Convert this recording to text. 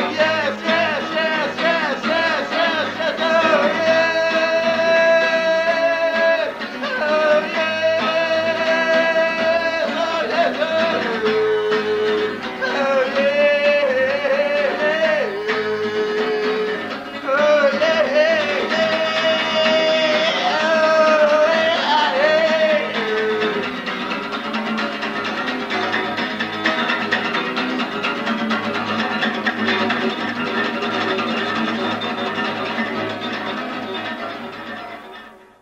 yeah.